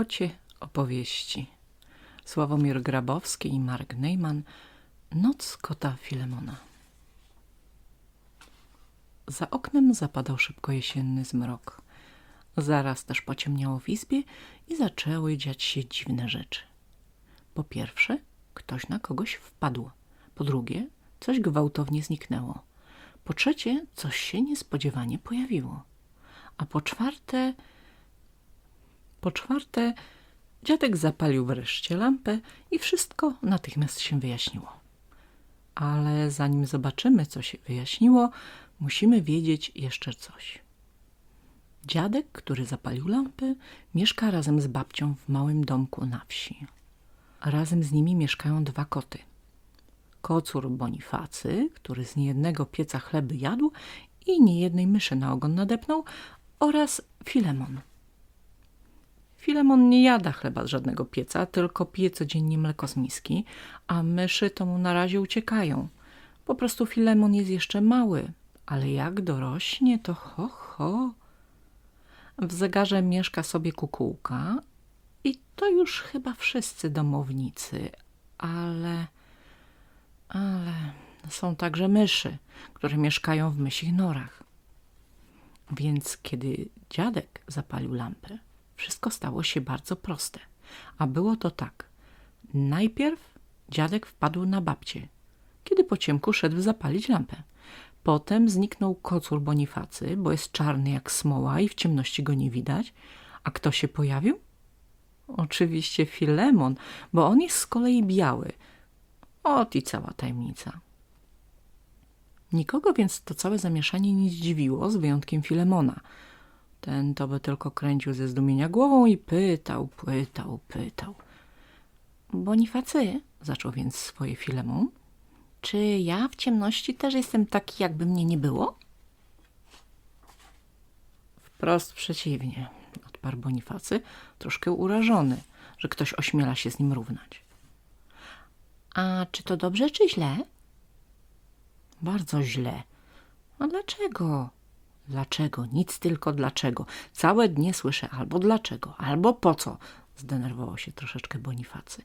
Kocie opowieści. Sławomir Grabowski i Mark Neyman. Noc kota Filemona. Za oknem zapadał szybko jesienny zmrok. Zaraz też pociemniało w izbie i zaczęły dziać się dziwne rzeczy. Po pierwsze, ktoś na kogoś wpadł. Po drugie, coś gwałtownie zniknęło. Po trzecie, coś się niespodziewanie pojawiło. A po czwarte... Po czwarte, dziadek zapalił wreszcie lampę i wszystko natychmiast się wyjaśniło. Ale zanim zobaczymy, co się wyjaśniło, musimy wiedzieć jeszcze coś. Dziadek, który zapalił lampę, mieszka razem z babcią w małym domku na wsi. Razem z nimi mieszkają dwa koty. Kocur Bonifacy, który z niejednego pieca chleby jadł i niejednej myszy na ogon nadepnął, oraz Filemon. Filemon nie jada chleba z żadnego pieca, tylko pije codziennie mleko z miski, a myszy to mu na razie uciekają. Po prostu Filemon jest jeszcze mały, ale jak dorośnie, to ho, ho. W zegarze mieszka sobie kukułka i to już chyba wszyscy domownicy, ale... ale są także myszy, które mieszkają w mysich norach. Więc kiedy dziadek zapalił lampę, wszystko stało się bardzo proste. A było to tak. Najpierw dziadek wpadł na babcię, kiedy po ciemku szedł zapalić lampę. Potem zniknął kocur Bonifacy, bo jest czarny jak smoła i w ciemności go nie widać. A kto się pojawił? Oczywiście Filemon, bo on jest z kolei biały. Ot i cała tajemnica. Nikogo więc to całe zamieszanie nie zdziwiło, z wyjątkiem Filemona. Ten to by tylko kręcił ze zdumienia głową i pytał, pytał, pytał. Bonifacy, zaczął więc swoje Filemon, czy ja w ciemności też jestem taki, jakby mnie nie było? Wprost przeciwnie, odparł Bonifacy, troszkę urażony, że ktoś ośmiela się z nim równać. A czy to dobrze, czy źle? Bardzo źle. A dlaczego? Dlaczego? Nic tylko dlaczego. Całe dnie słyszę albo dlaczego, albo po co. Zdenerwował się troszeczkę Bonifacy.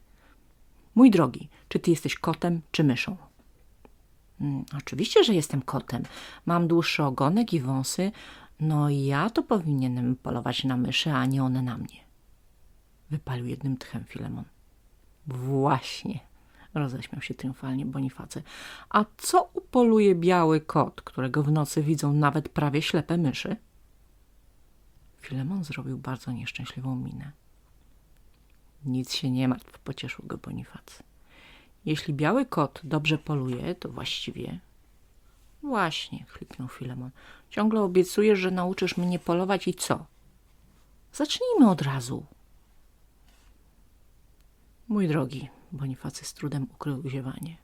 Mój drogi, czy ty jesteś kotem czy myszą? Hmm, oczywiście, że jestem kotem. Mam dłuższy ogonek i wąsy. No ja to powinienem polować na myszy, a nie one na mnie. Wypalił jednym tchem Filemon. Właśnie, roześmiał się triumfalnie Bonifacy. A co upoluje biały kot, którego w nocy widzą nawet prawie ślepe myszy? Filemon zrobił bardzo nieszczęśliwą minę. Nic się nie martw, pocieszył go Bonifacy. Jeśli biały kot dobrze poluje, to właściwie... Właśnie, chlipnął Filemon. Ciągle obiecujesz, że nauczysz mnie polować i co? Zacznijmy od razu. Mój drogi, Bonifacy z trudem ukrył ziewanie.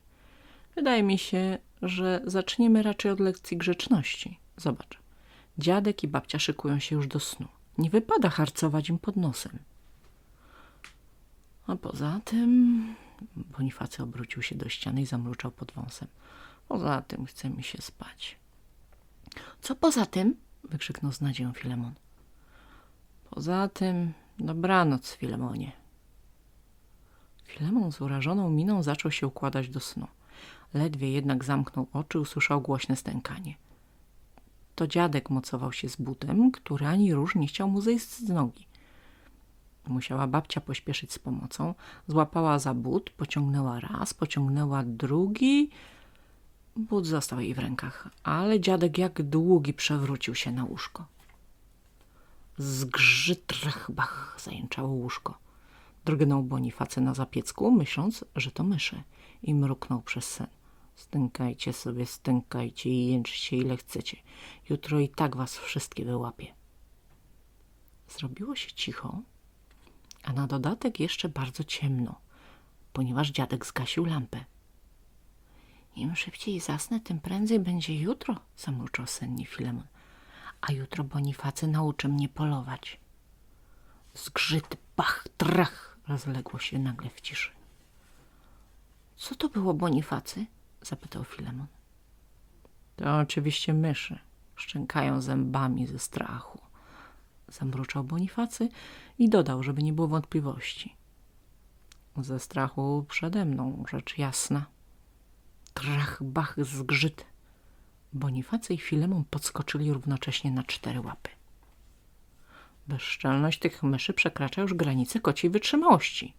Wydaje mi się, że zaczniemy raczej od lekcji grzeczności. Zobacz, dziadek i babcia szykują się już do snu. Nie wypada harcować im pod nosem. A poza tym... Bonifacy obrócił się do ściany i zamruczał pod wąsem. Poza tym chce mi się spać. Co poza tym? wykrzyknął z nadzieją Filemon. Poza tym dobranoc, Filemonie. Filemon z urażoną miną zaczął się układać do snu. Ledwie jednak zamknął oczy, usłyszał głośne stękanie. To dziadek mocował się z butem, który ani róż nie chciał mu zejść z nogi. Musiała babcia pośpieszyć z pomocą. Złapała za but, pociągnęła raz, pociągnęła drugi. But został jej w rękach, ale dziadek jak długi przewrócił się na łóżko. Zgrzytrach, bach, zajęczało łóżko. Drgnął Boniface na zapiecku, myśląc, że to myszy i mruknął przez sen. Stękajcie sobie, stękajcie i jęczcie ile chcecie. Jutro i tak was wszystkie wyłapie. Zrobiło się cicho, a na dodatek jeszcze bardzo ciemno, ponieważ dziadek zgasił lampę. Im szybciej zasnę, tym prędzej będzie jutro, zamruczał sennie Filemon. A jutro Bonifacy nauczy mnie polować. Zgrzyt, bach, trach, rozległo się nagle w ciszy. Co to było Bonifacy? zapytał Filemon. To oczywiście myszy. Szczękają zębami ze strachu. zamruczał Bonifacy i dodał, żeby nie było wątpliwości. Ze strachu przede mną, rzecz jasna. Trach, bach, zgrzyt. Bonifacy i Filemon podskoczyli równocześnie na cztery łapy. Bezczelność tych myszy przekracza już granice kociej wytrzymałości,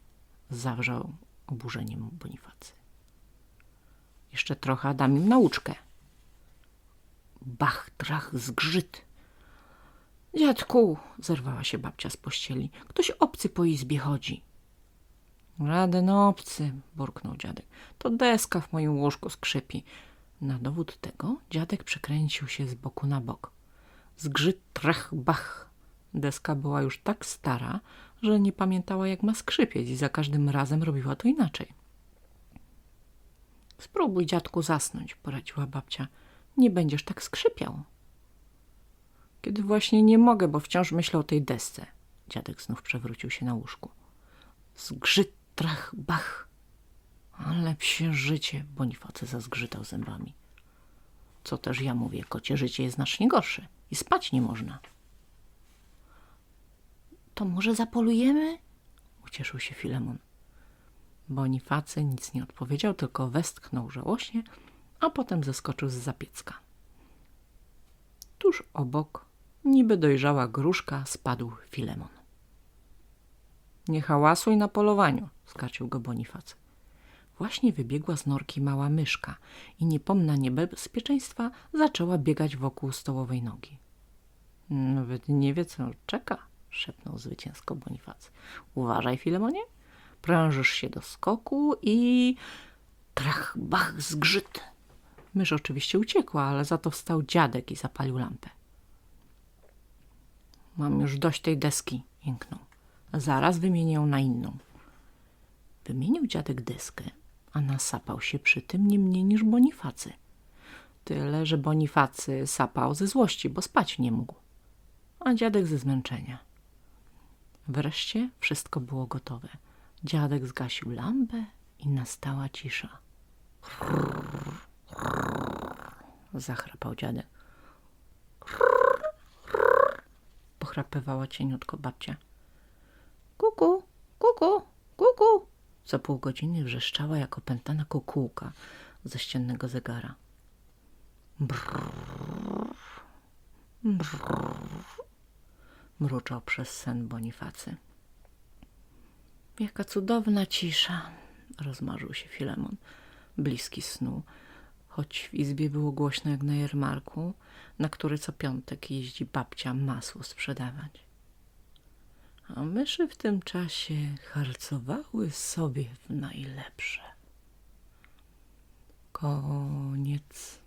zawrzał oburzeniem Bonifacy. Jeszcze trochę dam im nauczkę. Bach, trach, zgrzyt. Dziadku, zerwała się babcia z pościeli, ktoś obcy po izbie chodzi. Żaden obcy, burknął dziadek. To deska w moim łóżku skrzypi. Na dowód tego dziadek przekręcił się z boku na bok. Zgrzyt, trach, bach. Deska była już tak stara, że nie pamiętała jak ma skrzypieć i za każdym razem robiła to inaczej. Spróbuj, dziadku, zasnąć, poradziła babcia. Nie będziesz tak skrzypiał. Kiedy właśnie nie mogę, bo wciąż myślę o tej desce. Dziadek znów przewrócił się na łóżku. Zgrzyt, trach, bach. Ale psie życie, Bonifacy zazgrzytał zębami. Co też ja mówię, kocie życie jest znacznie gorsze i spać nie można. To może zapolujemy? Ucieszył się Filemon. Bonifacy nic nie odpowiedział, tylko westchnął żałośnie, a potem zeskoczył z zapiecka. Tuż obok, niby dojrzała gruszka, spadł Filemon. Nie hałasuj na polowaniu, skarcił go Bonifacy. Właśnie wybiegła z norki mała myszka i niepomna niebezpieczeństwa zaczęła biegać wokół stołowej nogi. Nawet nie wie, co czeka, szepnął zwycięsko Bonifacy. Uważaj, Filemonie, prężysz się do skoku i... Trach, bach, zgrzyt. Mysz oczywiście uciekła, ale za to wstał dziadek i zapalił lampę. Mam już dość tej deski, jęknął. Zaraz wymienię ją na inną. Wymienił dziadek deskę, a nasapał się przy tym nie mniej niż Bonifacy. Tyle, że Bonifacy sapał ze złości, bo spać nie mógł, a dziadek ze zmęczenia. Wreszcie wszystko było gotowe. Dziadek zgasił lampę i nastała cisza. Zachrapał dziadek. Pochrapywała cieniutko babcia. Kuku, kuku, kuku. Co pół godziny wrzeszczała jak opętana kukułka ze ściennego zegara. Brrr, brrr, mruczał przez sen Bonifacy. Jaka cudowna cisza, rozmarzył się Filemon, bliski snu, choć w izbie było głośno jak na jarmarku, na który co piątek jeździ babcia masło sprzedawać. A myszy w tym czasie harcowały sobie w najlepsze. Koniec.